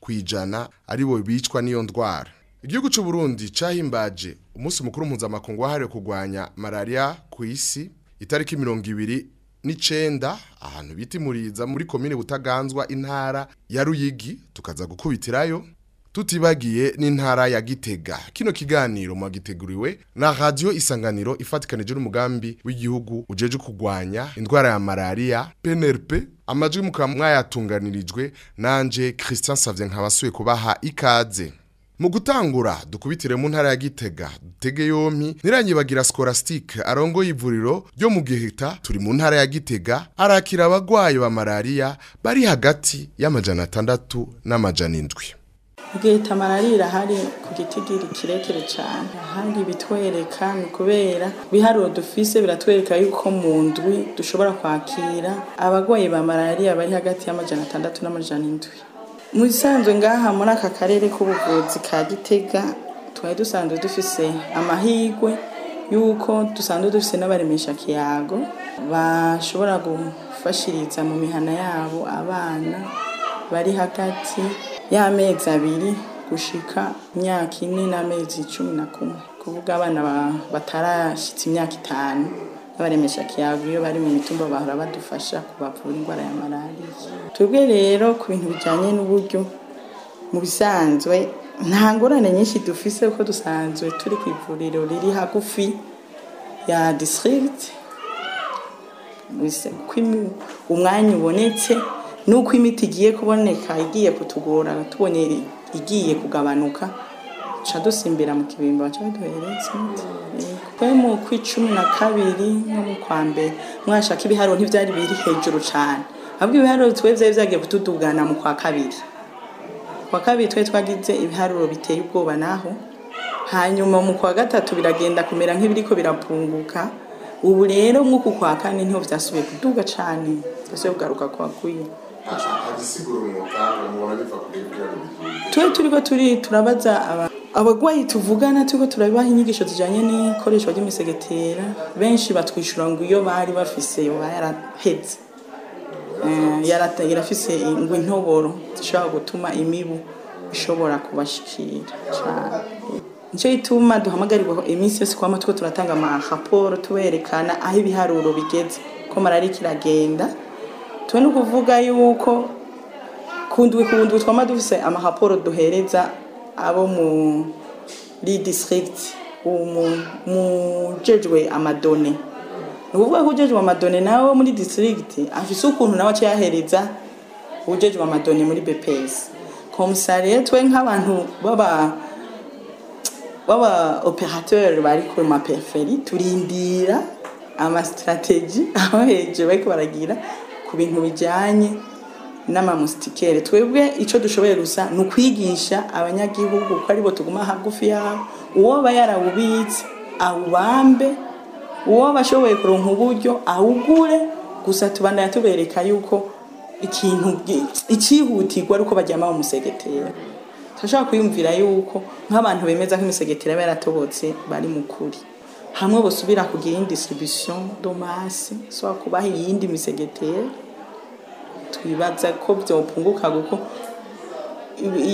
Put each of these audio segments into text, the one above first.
ku ijana aribo bicwa n'iyo ndwara igihugu cy'u Burundi cyahimbaje umunsi mukuru mpuzamakungu wahariwe kurwanya malariya ku isi itariki mirongo ibiri n'icenda ahantu bita imuriza muri komine butaganzwa intara ya ruyigi tukaza gukubitirayo tutibagiye n'intara ya gitega kino kiganiro mwagiteguriwe na radio isanganiro ifatikanije n'umugambi w'igihugu ujeje kurwanya indwara ya malaria PNRP amajwi mukaba mwayatunganirijwe nanje Christian Savien nkabasuye kubaha ikaze mu gutangura dukubitire mu ntara ya gitega dutege yompi ntirangibagira sikolasitike arongoye ivuriro ryo mu gihita turi mu ntara ya gitega arakira abagwayi ba malariya bari hagati y'amajana atandatu n'amajana indwi ubwita malariya irahari ku gitigiri kirekire cyane ahandi bitwereka ni ukubera ibiharuro dufise biratwereka yuko mu ndwi dushobora kwakira abarwayi ba malariya bari hagati y'amajana atandatu n'amajana indwi mu gisanzwe ngaha muri aka karere k'ubuvuzi ka gitega twari dusanzwe dufise amahirwe y'uko dusanzwe dufise n'abaremesha kiyago bashobora gufashiriza mu mihana yabo abana bari hagati y'amezi abiri gushika imyaka ine n'amezi cumi na kumwe kuvuga abana batarashyitse imyaka itanu n'abaremeshakiyago iyo bari mu mitumba bahora badufasha kubavura indwara ya malariya twebwe rero ku bintu bijyanye n'uburyo mu bisanzwe nta ngorane nyinshi dufise kuko dusanzwe turi ku ivuriro riri hagufi ya disitirigiti umwanya ubonetse n'uko imiti igiye kuboneka igiye kutugora tubonye igiye kugabanuka duca dusimbira mu kibimba baca baduhereza mu kw'icumi na kabiri no mu kwa mbere mwashaka ibiharuro ntibyari biri hejuru cyane ahubwo ibiharuro twe byari byagiye kutudugana mu kwa kabiri kwa kabiri twe twagize ibiharuro biteye ubwoba naho hanyuma mu kwa gatatu biragenda kumera nk'ibiriko birapfunguka ubu rero nk'uku kwa kane niho byasubiye kuduga cyane byasubiye kugaruka kwa kuyo twe turiho turi turabaza abantu abagwayi tuvugana turiko turabibaha inyigisho zijanye n'ikoreshwa ry'imisegetera benshi batwishyura ngo iyo bari bafise yaraheze eh, yarafise ngo intoboro zishobora gutuma imibu ishobora kubashikira cyane nicyo ituma duhamagarirwa iminsi yose kwama tuko turatanga amahaporo tuberekana aho ibiharuro bigeze ko malariya kiragenda tube no yuko kundwi kundwi twama dufise amaraporo duhereza abo muri disikirigiti umujejwe amadone ni ukuvuga ko ujejwe amadone nawe muri disikirigiti afise ukuntu nawe aca yahereza ujejwe amadone muri bepesi komisariye twe nk'abantu baba baba operateri bari ku mapeferi turindira amasitrategi aho hejuru bari baragira ku bintu bijyanye n'amamusitikere twebwe icyo dushoboye gusa ni ukwigisha abanyagihugu ko aribo tuguma hagufi yabo uwo aba yarawubitse awubambe uwo bashoboye kuronka uburyo awugure gusa tubandanya tubereka yuko ikintu icyihutirwa ari uko bajyama mu musegetera turashobora kwiyumvira yuko nk'abantu bemeza ko imisegetera aba yaratobotse bari mu kuri hamwe basubira kugira indi distribution domasi so kubaha iyindi misegetera twibaza ko byopunguka kuko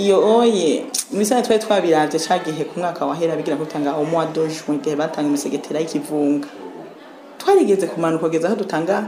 iyo oye ibisana twari twabirabye ca ku mwaka wahera bigira gutanga au mois de juin gihe batanga imisegetera y'ikivunga twarigeze kumanuka kugeza aho dutanga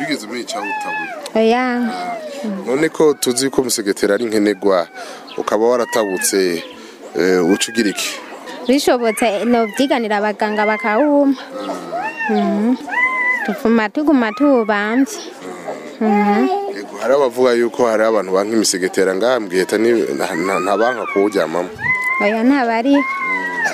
bigeze mm. muri utabuye ah. none ko tuzi ko umusegetera ari nkenerwa ukaba waratabutse eh, uca ugira iki bishobotse nubyiganira abaganga bakawuma ah. mm. tuvuma tuguma tuwubambye ah. hari abavuga yuko hari abantu banka imisegetera ngaha mbwiheta nta banka kuwujyamamo oya ntabari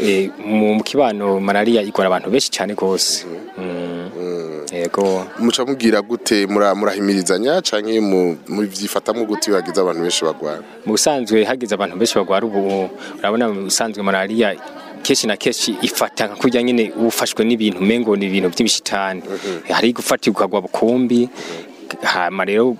Eh, mu kibano malariya ikora abantu benshi cyane rwose mm-hmm. mm. Mm. yego muca mubwira gute murahimirizanya cyangwa mubyifatamo gute hagize abantu benshi barwara mu busanzwe hagize abantu benshi barwara ubu urabona usanzwe busanzwe malariya kenshi na kenshi ifata nka kurya nyine ufashwe n'ibintu umengo ni ibintu by'ibishitani mm-hmm. hari gufatirwa ukagwa bukumbi mm-hmm. hama rero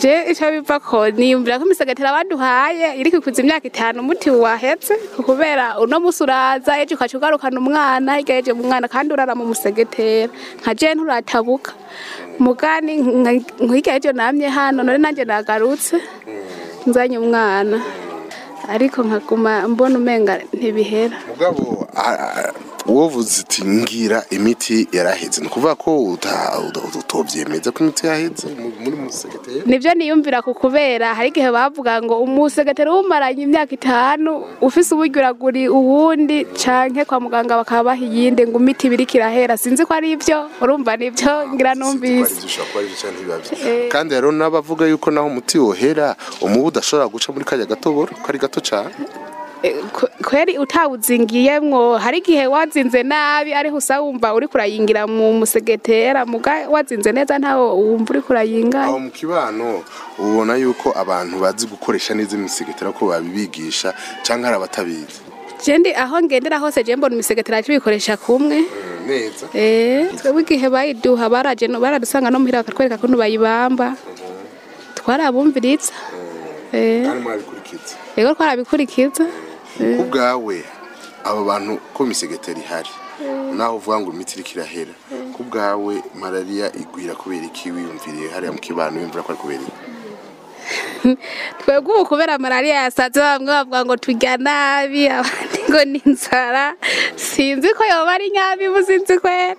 je icyo biva ko niyumvira ko imisegetera baduhaye iri kwikuza imyaka itanu umuti wahetse kubera uno munsi uraza ejo ukaca ugarukana umwana hirya yeje umwana kandi urara mu musegetera nka je nturatabuka mugani hirya yejo namye hano none nanjye nagarutse nzanye umwana ariko nkaguma mbona umenga ntibihera wovuze uti ngira imiti yarahetse ni ukuvuga ko utobyemeza ko imiti yahetse muri musegeteri nibyo niyumvira ku kubera hari igihe bavuga ngo umusegeteri w'umaranye imyaka itanu ufise uburyo uraguri uwundi canke kwa muganga bakaba baha iyindi ngo imiti ibiri kirahera sinzi ko ari ibyo urumva nibyo ah, ngira numvise eh. kandi rero n'abavuga yuko naho umuti wohera umubu udashobora guca muri kariya gatoboro kari gato cyane kweri utawuzingiyemwo hari igihe wazinze nabi ariho usa wumva uri kurayingira mu musegetera muga wazinze neza ntawo wumva uri kurayinga aho mu kibano ubona yuko abantu bazi gukoresha neza imisegetera ko babibigisha cyangwa hari abatabizi jendi aho ngendera hose jembo imisegetera tubikoresha kumwe mm, neza eh twebwe igihe bayiduha baraje no baradusanga no muhira bakatwereka ko nubayibamba mm-hmm. twarabumviritsa mm. eh twarabikurikiza Eh. ku bwawe aba bantu ko misegeteri ihari eh. naho uvuga ngo imiti iriko irahera eh. ku bwawe malariya igwira kubera iki wiyumviriye hariya mu kibano wiyumvira ko ari kubera iki twebwe ubu kubera malariya yasaze bamwe bavuga ngo tujya nabi abandi ngo ni inzara sinzi ko yoba ari nyabi ubu sinzi kwera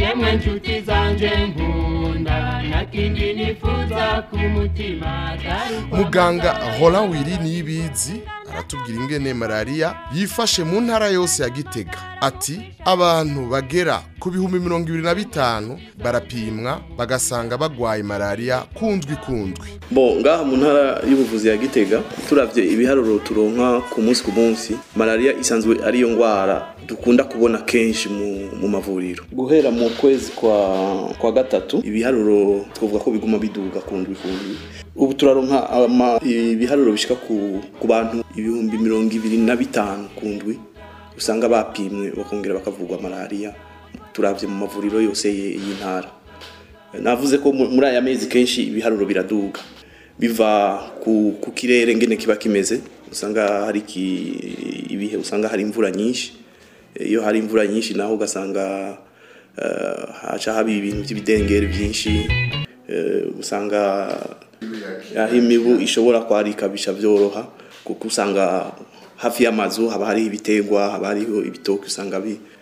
namwe nshuti zanjye nkunda nakindi nifuza ku mutima muganga hora wiri n'ibizi aratubwira ingene malariya yifashe mu ntara yose ya gitega ati abantu bagera ku bihumbi mirongo ibiri na bitanu barapimwa bagasanga bagwaye malariya kundwi kundwi bo ngaha mu ntara y'ubuvuzi ya gitega turabye ibiharuro turonka ku munsi ku munsi malariya isanzwe ariyo ndwara dukunda kubona kenshi mu mavuriro guhera mu kwezi kwa kwa gatatu ibiharuro twavuga ko biguma biduga ku ndwi ku ndwi ubu turaronka ibiharuro bishyika ku bantu ibihumbi mirongo ibiri na bitanu ku ndwi usanga bapimwe bakongera bakavurwa malariya turabye mu mavuriro yose y'intara navuze ko muri aya mezi kenshi ibiharuro biraduga biva ku kirere ngene kiba kimeze usanga hari ibihe usanga hari imvura nyinshi iyo hari imvura nyinshi naho ugasanga eh, haca haba ibintu by'ibidengeri byinshi eh, usanga aho eh, imibu ishobora kwarika bisha byoroha kuko usanga hafi y'amazu haba hariho ibitegwa haba hariho ibitoki usanga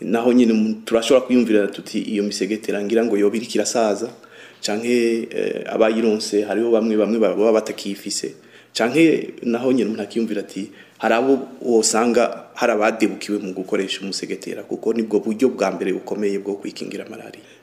naho nyine turashobora kwiyumvira tuti iyo misegetera ngira ngo yoba iriko irasaza eh, abayironse hariho bamwe bamwe baba batakiyifise canke naho nyine umuntu akiyumvira ati hari abo usanga hari abadibukiwe mu gukoresha umusegetera kuko nibwo buryo bwa mbere bukomeye bwo kwikingira malariya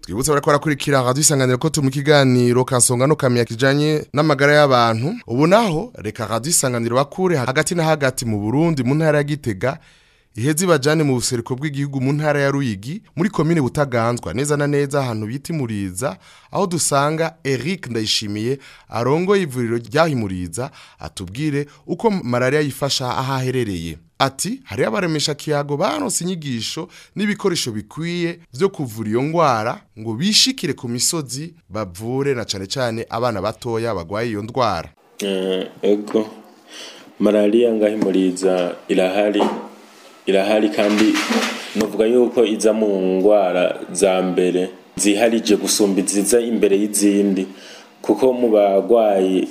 twibutse bariko barakurikira radio ko turi mu kiganiro kansonga no kamya kijanye n'amagara y'abantu ubu naho reka radio bakure hagati na hagati mu Burundi mu ntara ya Gitega iheze ibajyane mu buseruko bw'igihugu mu ntara ya ruyigi muri komine butaganzwa neza na neza ahantu bita imuriza aho dusanga eric ndayishimiye arongoye ivuriro ryahimuriza atubwire uko malariya yifasha aho aherereye ati hariyo abaremesha kiyago baronse inyigisho n'ibikoresho bikwiye byo kuvura iyo ndwara ngo bishikire ku misozi bavure na cyane cyane abana batoya bagwaye iyo ndwara eh, ego malariya ngahimuriza irahari irahari kandi nuvuga yuko iza mu ndwara za mbere ziharije gusumba iziza imbere y'izindi kuko mu barwayi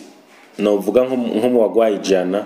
navuga nko mu barwayi ijana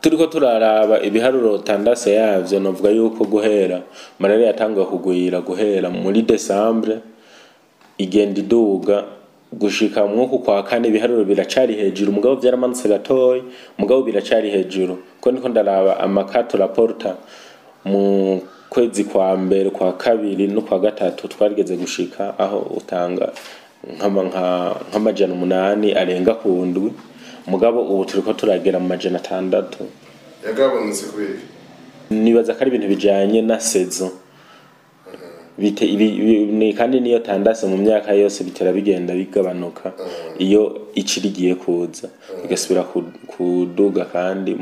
turiko turaraba ibiharuro tandase yavyo navuga yuko guhera malaria yatanguye kugwira guhera muri desambre igenda iduga gushika mu kwa kane ibiharuro biracari hejuru umugabo vyaramanutse gatoyi mugabo biracari hejuru ko niko ndaraba amakato raporta mu kwezi kwa mbere kwa kabiri no kwa gatatu twarigeze gushika aho utanga nk'amajana umunani arenga ku ndwi mugabo ubu turi ko turagera mu majana atandatu yagabonetse kubera nibaza ko ari ibintu bijyanye na sezo kandi n'iyo tandase mu myaka yose bitera bigenda bigabanuka iyo ikirigiye kuza bigasubira kuduga kandi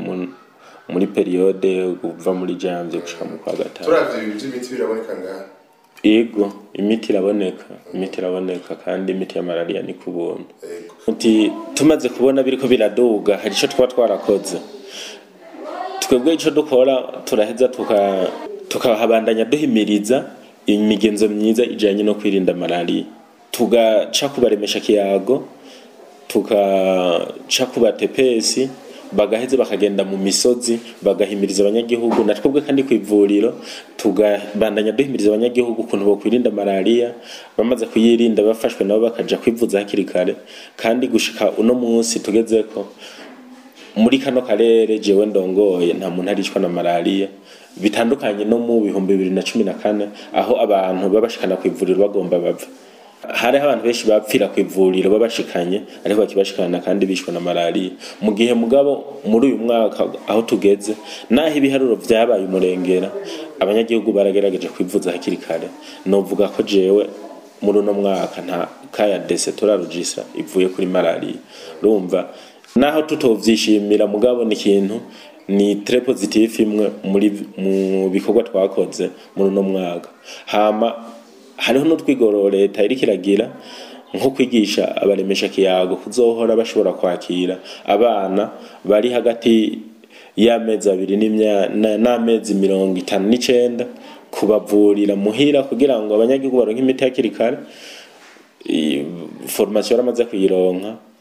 muri periyode uva muri janvier gushika mu kwa gatanu turavye ibintu vy'imiti biraboneka ngaha yego imiti iraboneka imiti iraboneka kandi imiti ya malaria ni ku buntu tumaze kubona biriko biraduga hari icyo twaba twarakoze twebwe icyo dukora turaheza tukahabandanya duhimiriza imigenzo myiza ijyanye no kwirinda malaria tugaca kubaremesha kiyago tugaca kubatepesi bagaheze bakagenda mu misozi bagahimiriza abanyagihugu na twebwe kandi ku ivuriro tugabandanya duhimiriza abanyagihugu ukuntu bakwirinda malariya bamaze kuyirinda bafashwe nabo bakajya kwivuza hakiri kare kandi gushika uno munsi tugeze ko muri kano karere jewe ndongoye nta muntu aricwa na malariya bitandukanye no mu bihumbi bibiri na cumi na kane aho abantu babashikana ku ivuriro bagomba bave hari abantu benshi bapfira ku ivuriro babashikanye ariko bakibashikana kandi bishwe na malariya mu gihe mugabo muri uyu mwaka aho tugeze naho ibiharuro byabaye umurengera abanyagihugu baragerageje kwivuza hakiri kare novuga ko jewe muri uno mwaka nta kaya dese turarujisa ivuye kuri malariya urumva naho tutovyishimira mugabo ni ikintu ni tre positif imwe mu bikorwa twakoze muri uno mwaka hama hariho n'utwigoro leta iriko iragira nko kwigisha abaremesha kiyago kuzohora bashobora kwakira abana bari hagati y'amezi abiri n'amezi mirongo itanu n'icenda kubavurira muhira kugira ngo abanyagihugu baronke imiti hakiri kare formation baramaze kuyironka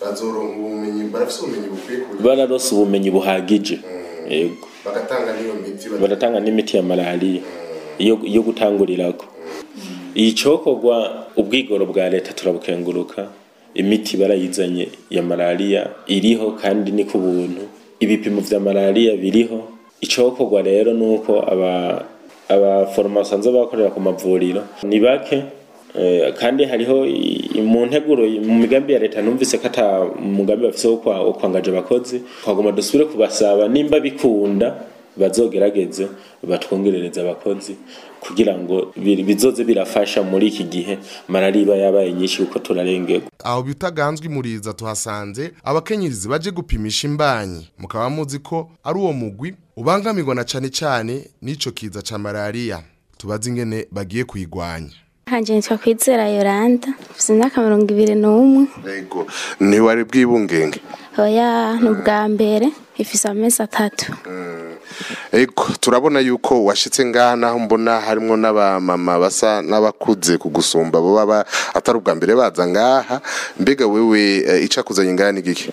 bazoronka ubumenyi barafise ubumenyi bukwiye bararose ubumenyi buhagije mm, yego bagatanga n'iyo miti baratanga n'imiti ya malaria mm. yo gutangurirako icokorwa ubwigoro bwa leta turabukenguruka imiti barayizanye ya malariya iriho kandi ni ku buntu ibipimo bya malariya biriho icokorwa rero nuko aba abaforoma basanzwe bakorera ku mavuriro ni bake eh, kandi hariho mu nteguro mu migambi ya leta numvise ko ata mugambi bafise wo kwangaje abakozi twagomba dusubire kubasaba nimba bikunda bazogerageze batwongerereza abakozi kugira ngo bizoze birafasha muri iki gihe marariba yabaye nyinshi kuko turarengerwa aho bitaganzwe imuriza tuhasanze abakenyerizi baje gupimisha imbanyi mukaba muzi ko ari uwo mugwi ubangamirwa na cyane cyane n'icyo kiza cya malariya tubaze ingene bagiye kuyigwanya hanje nitwa kwizera yoranda mfite imyaka mirongo ibiri n'umwe yego ntiwari bwibungenge oya ni ubwa mbere ifise amezi atatu mm. ego turabona yuko washitse ngaha naho mbona harimo n'abamama basa n'abakuze kugusumba bo baba atari ubwa mbere baza ngaha mbega wewe eh, icakuzanye ngaha ni giki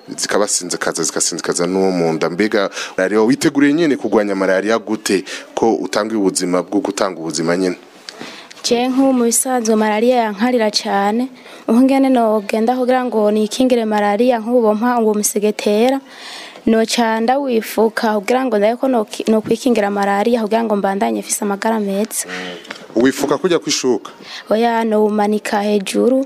zikabasinzikaza zikasinzikaza n'uwo mu nda mbega malariya witeguriye nyine kurwanya malariya gute ko utanga ubuzima bwo gutanga ubuzima nyine jewe mu bisanzwe malariya yankarira cyane ubu ngene nogenda kugira ngo nikingire malariya nk'ubompa ngo umusegetera noca wifuka kugira ngo ndabe ko nokwikingira malariya kugira ngo mbandanye mfise amagara meza wifuka kujya kwishuka oya nowumanika hejuru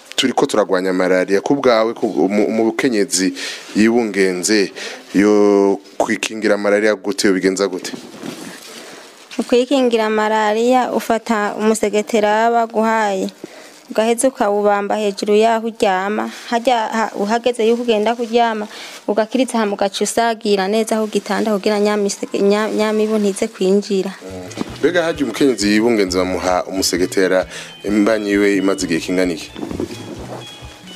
turi ko turagwanya malariya ku bwawe bukenyezi yibungenze yo kwikingira malariya gute bigenza gute kwikingira malariya ufata umusegetera w'abaguhaye ugaheza ukawubamba hejuru yaho uryama uhageze yuko ugenda kuryama ugakiritsa hama ugaca usagira neza aho ugitanda kugira nyamibu ntize kwinjira mm. mbega hajya umukenyezi yibungenzi bamuha umusegetera imbanyi yiwe imaze igihe kingana iki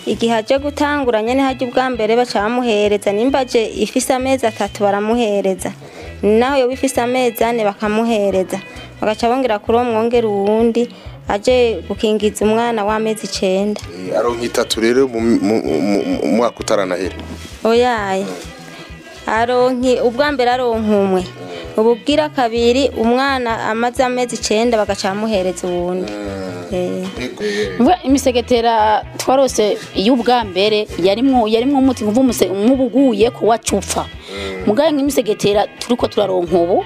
igihe aje gutangura nyene hajya ubwa mbere baca bamuhereza nimba je ifise amezi atatu baramuhereza naho yoba ifise amezi ane bakamuhereza bagaca bongera kuri uwo mwongera uwundi aje gukingiza umwana w'amezi icyenda eh, aronka itatu rero mu mwaka utaranahera oya aronki ubwa mbere aronka umwe mm. ububwira kabiri umwana amaze amezi icyenda bagaca ubundi mm. eh. uwundi imisegetera twarose y'ubwa mbere yarimo umuti uva umubuguye ku wacupfa muganga mm. nk'imisegetera turi ko turaronka ubu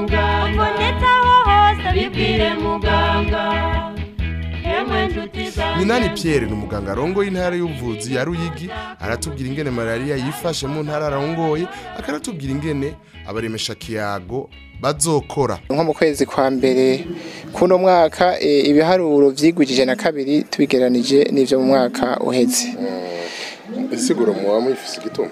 muganga uvunitse hose bibwire muganga minani Pierre ni umuganga arongoye intara y'ubuvuzi ya Ruyigi aratubwira ingene malaria yifashe mu ntara arongoye akaratubwira ingene abaremesha kiyago bazokora nko mu kwezi kwa mbere kuno mwaka e, ibiharuro vyigwijije na kabiri tubigeranije n'ivyo mu mwaka uhetse isiguro muba mwifise igituma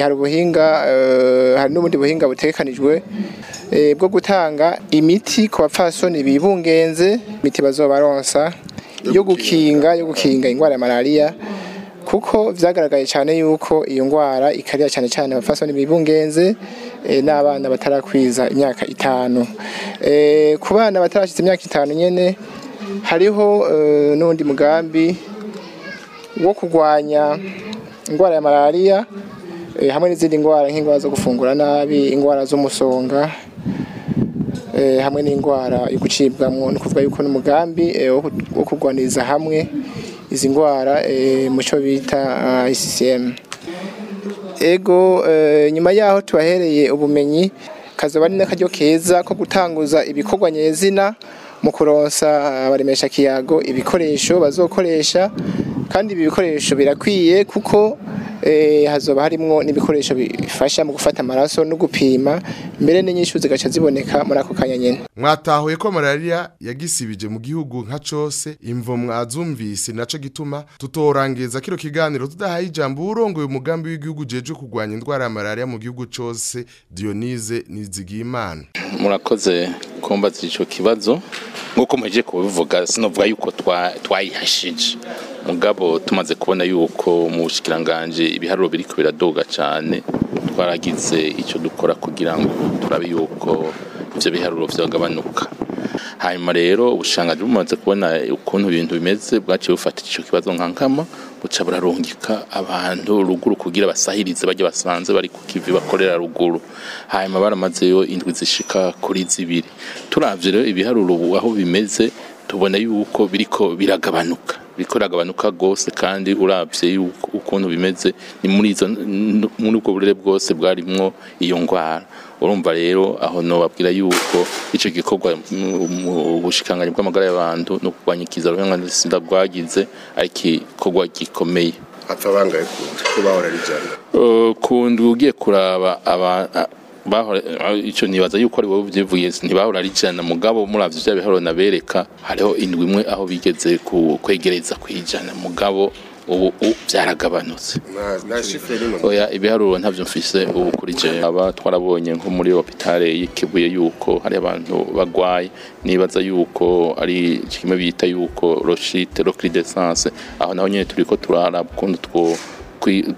hari ubuhinga hari n'ubundi buhinga butekanijwe bwo gutanga imiti ku bapfasoni ibibungenze imiti bazobaronsa yo gukinga yo gukinga indwara ya malariya kuko byagaragaye cyane yuko iyo ndwara ikarira cyane cyane abafaswa n'ibibungenze eh, n'abana batarakwiza imyaka itanu eh, ku bana batarashyitse imyaka itanu nyine hariho eh, n'undi mugambi wo kurwanya indwara ya malariya hamwe n'izindi ndwara nk'indwara zo gufungura nabi indwara z'umusonga Eh, hamwe n'indwara yo gucibwamo ni ukuvuga yuko n'umugambi eh, wo kurwaniriza hamwe izi ndwara eh, mu cyo bita ah, ICCM ego nyuma yaho tubahereye ubumenyi kazaba ari n'akaryo keza ko gutanguza ibikorwa nyezina mu kuronsa abaremesha ah, kiyago ibikoresho bazokoresha kandi ibi bikoresho birakwiye kuko Eh, hazoba harimo n'ibikoresho bifasha mu gufata amaraso no gupima mbere n'inyinshi zigaca ziboneka muri ako kanya nyine mwatahuye ko malariya yagisibije mu gihugu nka cyose imvo mwazumvise nacyo gituma tutorangiza kiro kiganiro tudahaye ijambo urongoye umugambi w'igihugu ugejeje kurwanya indwara ya malariya mu gihugu cyose Dionise Nizigiyimana murakoze kumbaza icyo kibazo nk'uko muhejeje kubivuga sinavuga yuko twayihashije mugabo tumaze kubona yuko mu bushikiranganje ibiharuro biriko doga cyane twaragize icyo dukora kugira ngo turabe yuko ibyo biharuro byagabanuka. hanyuma rero ubushanga bumaze kubona ukuntu ibintu bimeze bwaciye bufata icyo kibazo nka nkama buca burarungika abantu ruguru kugira basahirize bajya basanze bari ku kivi bakorera ruguru hanyuma baramazeyo indwi zishika kuri zibiri turavye rero ibiharuro aho bimeze tubona yuko biriko biragabanuka biriko biragabanuka rwose kandi urabye ukuntu bimeze ni muri izo ubwo burere bwose bwarimwo iyo ndwara urumva rero aho nobabwira yuko icyo gikorwa ubushikanganyi bw'amagara y'abantu no kurwanya ikiza sida bwagize ari igikorwa gikomeye apfa bangaye kundi ko bahora ugiye kuraba icyo nibaza yuko ari wowe ubyivuye ntibahora ari ijana mugabo muravye bya bihoro nabereka hariho indwi imwe aho bigeze kwegereza kwijana mugabo ubu byaragabanutse oya ibiharuro ntabyo mfise ubu kuri je aba twarabonye nko muri hopitale y'ikibuye yuko hari abantu bagwaye nibaza yuko ari kimwe bita yuko rochite recrudescence aho naho nyene turiko turaraba ukuntu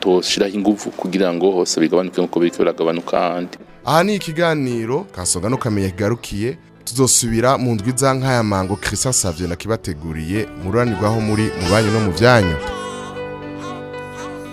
twoshiraho inguvu kugira ngo hose bigabanuke nkuko biriko biragabanuka handi aha ni ikiganiro kasoga n'ukamenya kigarukiye tuzosubira mu ndwi za nk'aya mango kirisa savye nakibateguriye mururanirwaho muri mu banyu no mu byanyu